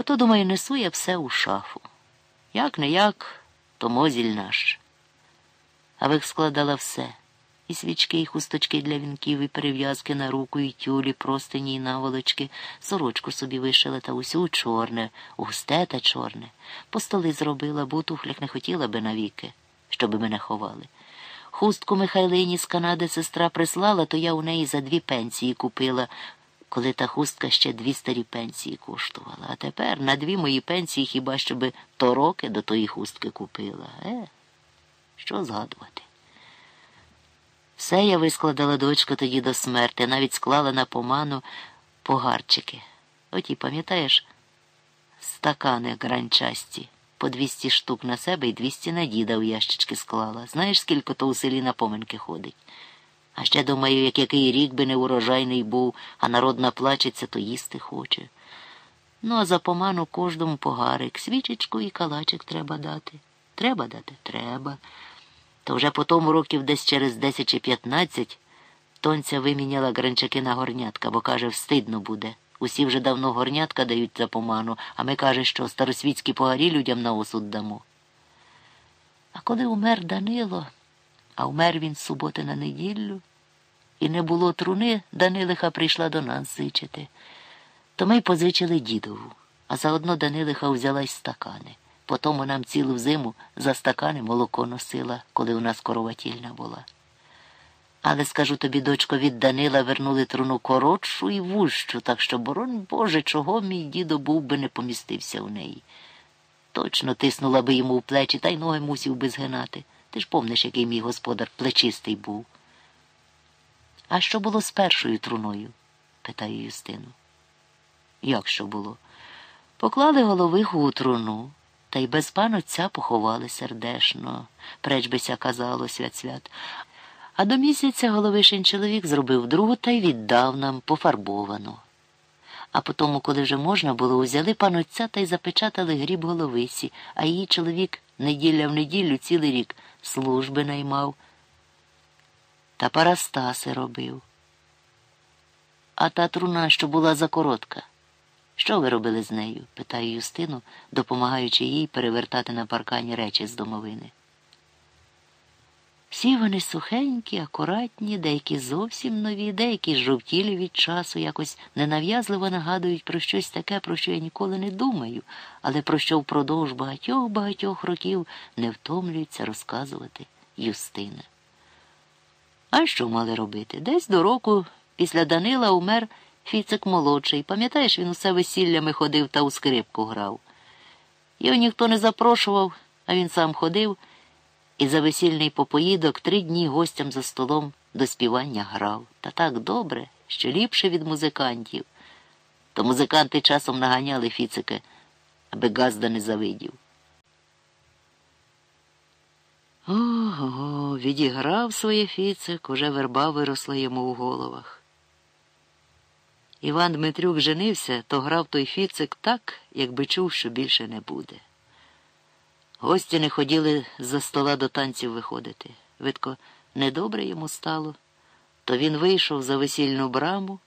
Ото, думаю, несу я все у шафу. Як не як, то мозіль наш. А вих складала все. І свічки, і хусточки для вінків, і перев'язки на руку, і тюлі, простині, і наволочки, сорочку собі вишила та усю чорне, густе та чорне. По столи зробила, бо туфлях не хотіла би навіки, щоби мене ховали. Хустку Михайлині з Канади сестра прислала, то я у неї за дві пенсії купила, коли та хустка ще дві старі пенсії коштувала. А тепер на дві мої пенсії хіба щоби то роки до тої хустки купила. Е, що згадувати? Все я вискладала дочка тоді до смерти, навіть склала на поману погарчики. Оті, пам'ятаєш, стакани гранчасті, по 200 штук на себе і 200 на діда у ящички склала. Знаєш, скільки то у селі на поминки ходить? А ще думаю, як який рік би не урожайний був, а народ наплачеться, то їсти хоче. Ну, а за поману кожному погарик, свічечку і калачик треба дати. Треба дати? Треба. То вже по тому років десь через 10 чи 15 тонця виміняла гранчаки на горнятка, бо каже, встидно буде. Усі вже давно горнятка дають за поману, а ми каже, що старосвітські погарі людям на осуд дамо. А коли умер Данило, а умер він з суботи на неділю, і не було труни, Данилиха прийшла до нас зичити, то ми позичили дідову, а заодно Данилиха взяла й стакани. Потому нам цілу зиму за стакани молоко носила, коли у нас короватільна була. Але, скажу тобі, дочко, від Данила вернули труну коротшу і вужчу, так що, боронь Боже, чого мій дідо був би не помістився у неї. Точно тиснула би йому в плечі, та й ноги мусів би згинати. Ти ж помниш, який мій господар плечистий був. А що було з першою труною? питає Юстину. Як що було? Поклали головиху у труну. Та й без панотця поховали сердешно, преч бися казало свят свят. А до місяця головишин чоловік зробив другу та й віддав нам пофарбовану. А потому, коли вже можна було, узяли панотця та й запечатали гріб головисі, а її чоловік неділя в неділю цілий рік служби наймав та парастаси робив. А та труна, що була закоротка. Що ви робили з нею? питає Юстину, допомагаючи їй перевертати на паркані речі з домовини. Всі вони сухенькі, акуратні, деякі зовсім нові, деякі жовтілі від часу, якось ненав'язливо нагадують про щось таке, про що я ніколи не думаю, але про що впродовж багатьох-багатьох років не втомлюється розказувати Юстина. А що мали робити? Десь до року після Данила умер. Фіцик молодший, пам'ятаєш, він усе весіллями ходив та у скрипку грав. Його ніхто не запрошував, а він сам ходив і за весільний попоїдок три дні гостям за столом до співання грав. Та так добре, що ліпше від музикантів. То музиканти часом наганяли Фіцики, аби Газда не завидів. Ого, відіграв своє Фіцик, уже верба виросла йому у головах. Іван Дмитрюк женився, то грав той фіцик так, якби чув, що більше не буде. Гості не хотіли за стола до танців виходити. Видко, недобре йому стало, то він вийшов за весільну браму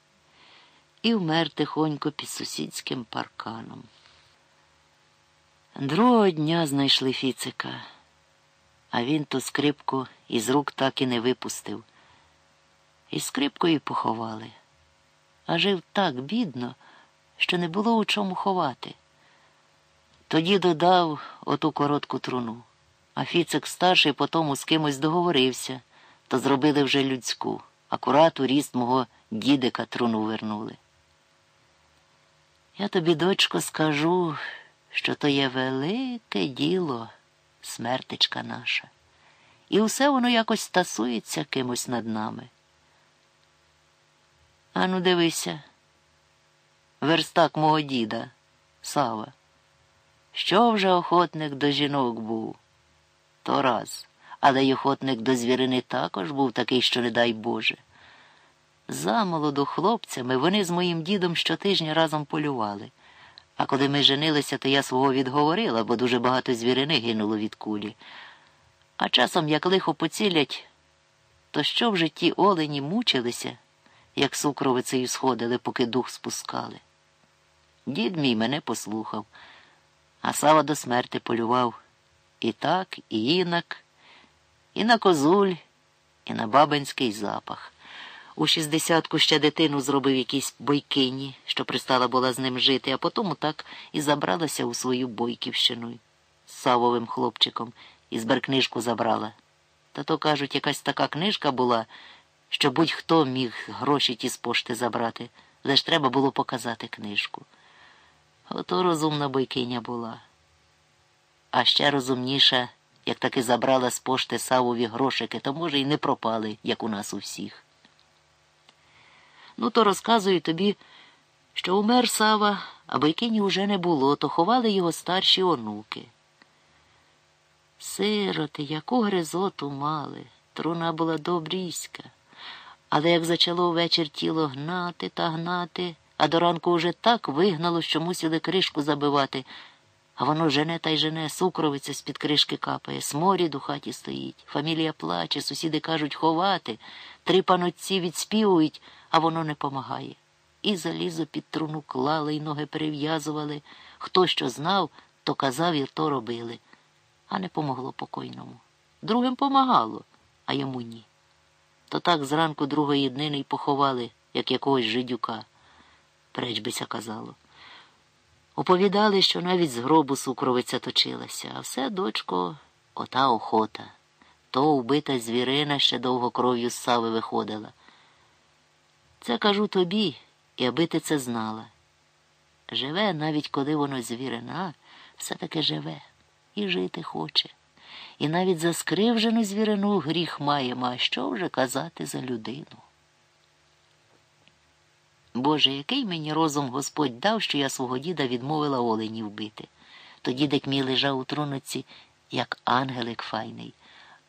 і вмер тихонько під сусідським парканом. Другого дня знайшли фіцика, а він ту скрипку із рук так і не випустив. І скрипкою поховали а жив так бідно, що не було у чому ховати. Тоді додав оту коротку труну, а Фіцик старший потому з кимось договорився, то зробили вже людську, акурат у ріст мого дідика труну вернули. Я тобі, дочко, скажу, що то є велике діло, смертечка наша, і усе воно якось тасується кимось над нами. Ану, дивися. Верстак мого діда, Сава. Що вже охотник до жінок був? То раз, але й охотник до звірини також був такий, що не дай Боже. Замолоду хлопцями вони з моїм дідом щотижня разом полювали. А коли ми женилися, то я свого відговорила, бо дуже багато звірини гинуло від кулі. А часом, як лихо поцілять, то що в житті олені мучилися? як сукровицею сходили, поки дух спускали. Дід мій мене послухав, а Сава до смерти полював і так, і інак, і на козуль, і на бабинський запах. У шістдесятку ще дитину зробив якійсь бойкині, що пристала була з ним жити, а потім так і забралася у свою бойківщину з Савовим хлопчиком і зберкнижку забрала. Та то, кажуть, якась така книжка була, що будь-хто міг гроші ті з пошти забрати, лиш треба було показати книжку. Ото розумна бойкиня була. А ще розумніша, як таки забрала з пошти Савові грошики, то, може, і не пропали, як у нас у всіх. Ну, то розказую тобі, що умер Сава, а бойкині уже не було, то ховали його старші онуки. Сироти, яку гризоту мали, труна була добріська. Але як зачало вечір тіло гнати та гнати, а до ранку уже так вигнало, що мусили кришку забивати, а воно жене та й жене, сукровиця з-під кришки капає, сморід у хаті стоїть, фамілія плаче, сусіди кажуть ховати, три панотці відспівують, а воно не помагає. І залізо під труну клали, і ноги перев'язували. Хто що знав, то казав і то робили а не помогло покойному. Другим помагало, а йому ні. То так зранку другої днини й поховали, як якогось жидюка. Преч бися казало. Оповідали, що навіть з гробу сукровиця точилася, а все, дочко, ота охота. То вбита звірина ще довго кров'ю з сави виходила. Це кажу тобі, і аби ти це знала. Живе, навіть коли воно звірина, все таки живе і жити хоче. І навіть за скривжену звірину гріх маємо, а що вже казати за людину. Боже, який мені розум Господь дав, що я свого діда відмовила оленів бити. Тоді дик мій лежав у труноці, як ангелик файний.